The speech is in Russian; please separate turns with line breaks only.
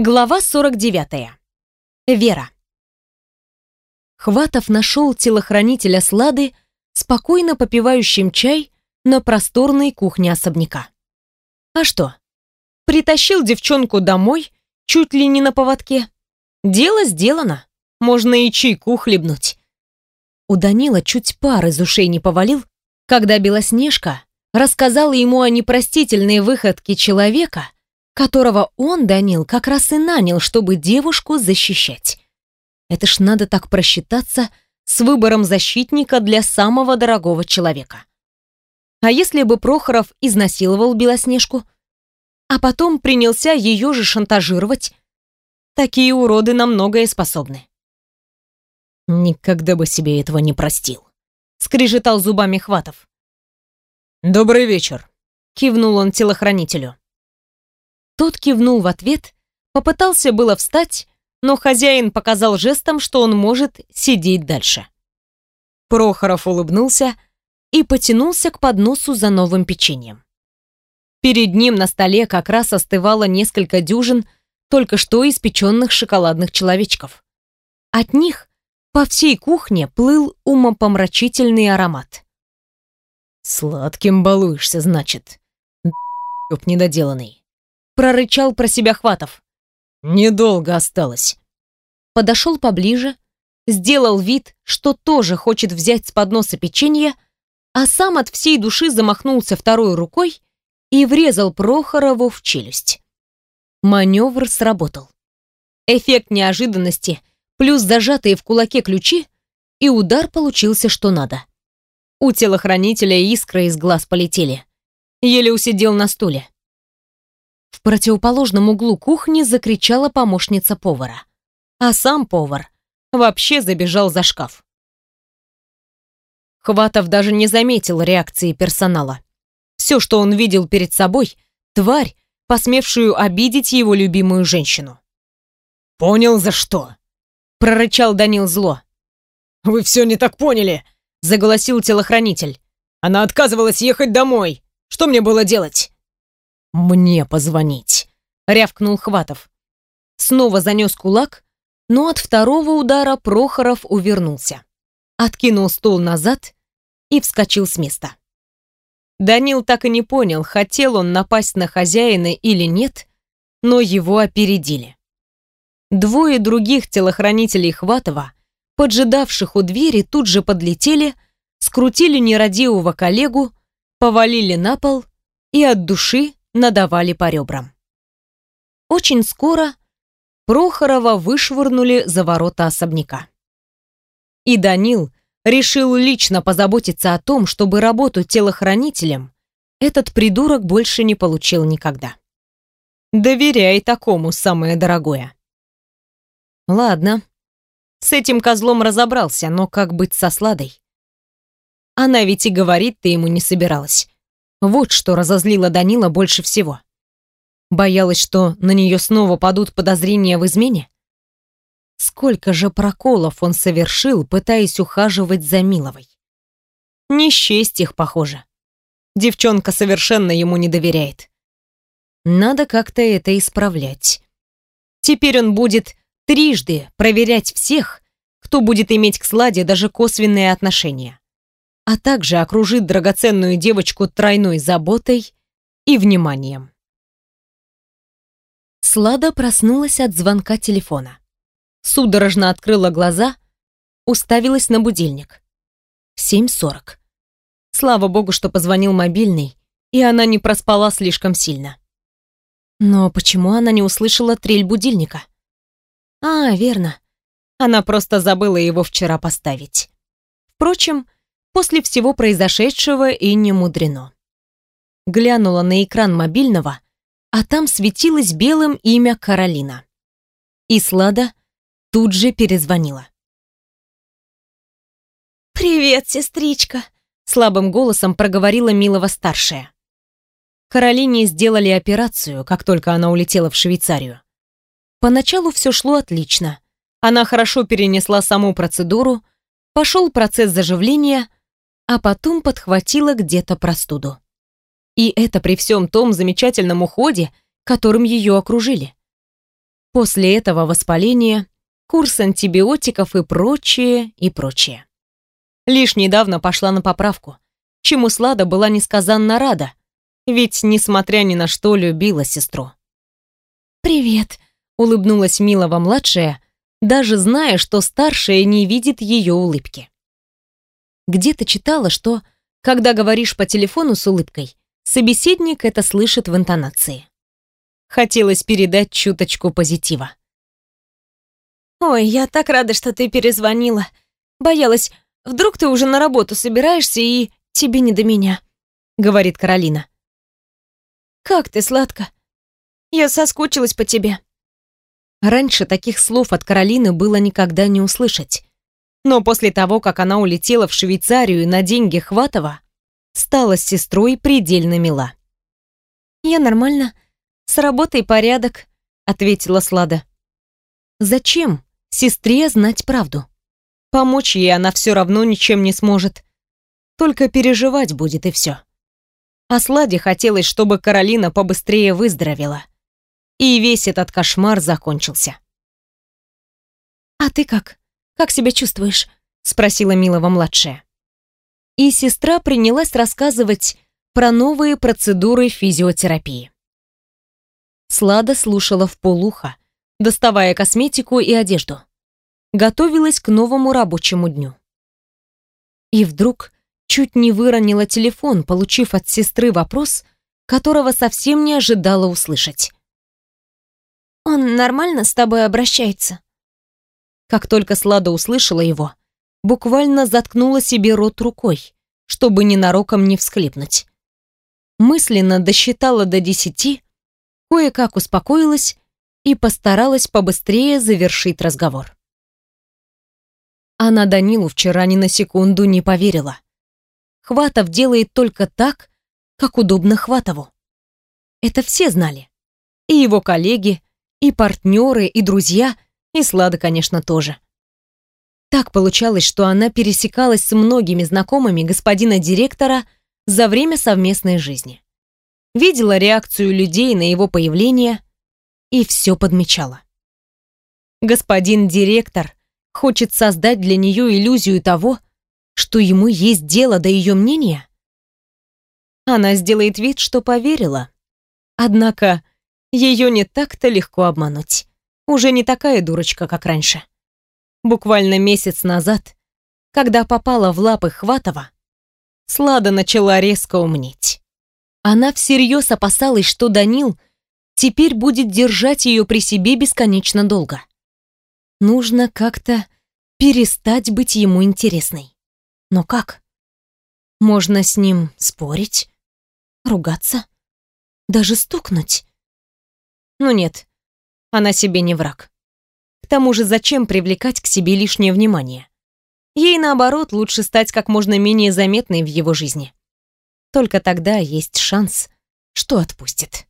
Глава 49. Вера. Хватов нашел телохранителя Слады, спокойно попивающим чай на просторной кухне особняка. А что? Притащил девчонку домой, чуть ли не на поводке. Дело сделано. Можно и чайку хлебнуть. У Данила чуть пар из ушей не повалил, когда Белоснежка рассказала ему о непростительной выходке человека, которого он, Данил, как раз и нанял, чтобы девушку защищать. Это ж надо так просчитаться с выбором защитника для самого дорогого человека. А если бы Прохоров изнасиловал Белоснежку, а потом принялся ее же шантажировать, такие уроды на многое способны.
Никогда бы себе этого не простил.
Скрежетал зубами Хватов.
«Добрый вечер», —
кивнул он телохранителю. Тот кивнул в ответ, попытался было встать, но хозяин показал жестом, что он может сидеть дальше. Прохоров улыбнулся и потянулся к подносу за новым печеньем. Перед ним на столе как раз остывало несколько дюжин только что испеченных шоколадных человечков. От них по всей кухне плыл умопомрачительный аромат.
«Сладким балуешься, значит, недоделанный»
прорычал про себя Хватов.
Недолго осталось.
Подошел поближе, сделал вид, что тоже хочет взять с подноса печенье, а сам от всей души замахнулся второй рукой и врезал Прохорову в челюсть. Маневр сработал. Эффект неожиданности, плюс зажатые в кулаке ключи, и удар получился что надо. У телохранителя искры из глаз полетели. Еле усидел на стуле. В противоположном углу кухни закричала помощница повара. А сам повар вообще забежал за шкаф. Хватов даже не заметил реакции персонала. Все, что он видел перед собой, тварь, посмевшую обидеть его любимую женщину.
«Понял, за что?»
— прорычал Данил зло.
«Вы все не так поняли!» — заголосил телохранитель. «Она отказывалась ехать домой! Что мне было делать?»
«Мне позвонить», — рявкнул Хватов. Снова занес кулак, но от второго удара Прохоров увернулся. Откинул стул назад и вскочил с места. Данил так и не понял, хотел он напасть на хозяина или нет, но его опередили. Двое других телохранителей Хватова, поджидавших у двери, тут же подлетели, скрутили нерадивого коллегу, повалили на пол и от души надавали по ребрам. Очень скоро Прохорова вышвырнули за ворота особняка. И Данил решил лично позаботиться о том, чтобы работу телохранителем этот придурок больше не получил никогда. Доверяй такому самое дорогое. Ладно, с этим козлом разобрался, но как быть со Сладой? Она ведь и говорить-то ему не собиралась. Вот что разозлило Данила больше всего. Боялась, что на нее снова падут подозрения в измене? Сколько же проколов он совершил, пытаясь ухаживать за Миловой? Не счесть их, похоже. Девчонка совершенно ему не доверяет. Надо как-то это исправлять. Теперь он будет трижды проверять всех, кто будет иметь к Сладе даже косвенные отношения а также окружит драгоценную девочку тройной заботой и вниманием. Слада проснулась от звонка телефона. Судорожно открыла глаза, уставилась на будильник. 7.40. Слава богу, что позвонил мобильный, и она не проспала слишком сильно. Но почему она не услышала трель будильника? А, верно. Она просто забыла его вчера поставить. Впрочем, после всего произошедшего и не мудрено. Глянула на экран мобильного, а там светилось белым имя Каролина. И Слада тут же перезвонила. «Привет, сестричка!» — слабым голосом проговорила Милова-старшая. Каролине сделали операцию, как только она улетела в Швейцарию. Поначалу все шло отлично. Она хорошо перенесла саму процедуру, пошел процесс заживления, а потом подхватила где-то простуду. И это при всем том замечательном уходе, которым ее окружили. После этого воспаление, курс антибиотиков и прочее, и прочее. Лишь недавно пошла на поправку, чему Слада была несказанно рада, ведь, несмотря ни на что, любила сестру. «Привет», — улыбнулась Милова-младшая, даже зная, что старшая не видит ее улыбки. Где-то читала, что, когда говоришь по телефону с улыбкой, собеседник это слышит в интонации. Хотелось передать чуточку позитива. «Ой, я так рада, что ты перезвонила. Боялась, вдруг ты уже на работу собираешься и тебе не до меня», — говорит Каролина. «Как ты, сладко? Я соскучилась по тебе». Раньше таких слов от Каролины было никогда не услышать. Но после того, как она улетела в Швейцарию на деньги Хватова, стала с сестрой предельно мила. «Я нормально. С работой порядок», — ответила Слада. «Зачем сестре знать правду? Помочь ей она все равно ничем не сможет. Только переживать будет и все». А Сладе хотелось, чтобы Каролина побыстрее выздоровела. И весь этот кошмар закончился. «А ты как? Как себя чувствуешь?» — спросила Милова-младшая. И сестра принялась рассказывать про новые процедуры физиотерапии. Слада слушала в полухо, доставая косметику и одежду. Готовилась к новому рабочему дню. И вдруг чуть не выронила телефон, получив от сестры вопрос, которого совсем не ожидала услышать. «Он нормально с тобой обращается?» Как только Слада услышала его, буквально заткнула себе рот рукой, чтобы ненароком не всхлипнуть. Мысленно досчитала до десяти, кое-как успокоилась и постаралась побыстрее завершить разговор. Она Данилу вчера ни на секунду не поверила. Хватов делает только так, как удобно Хватову. Это все знали. И его коллеги, и партнеры, и друзья, и Слада, конечно, тоже. Так получалось, что она пересекалась с многими знакомыми господина директора за время совместной жизни. Видела реакцию людей на его появление и все подмечала. Господин директор хочет создать для нее иллюзию того, что ему есть дело до ее мнения? Она сделает вид, что поверила. Однако ее не так-то легко обмануть. Уже не такая дурочка, как раньше. Буквально месяц назад, когда попала в лапы Хватова, Слада начала резко умнеть. Она всерьез опасалась, что Данил теперь будет держать ее при себе бесконечно долго. Нужно как-то перестать быть ему интересной. Но как? Можно с ним спорить, ругаться, даже стукнуть. Ну нет, она себе не враг. К тому же зачем привлекать к себе лишнее внимание? Ей, наоборот, лучше стать как можно менее заметной в его жизни. Только тогда есть шанс, что отпустит.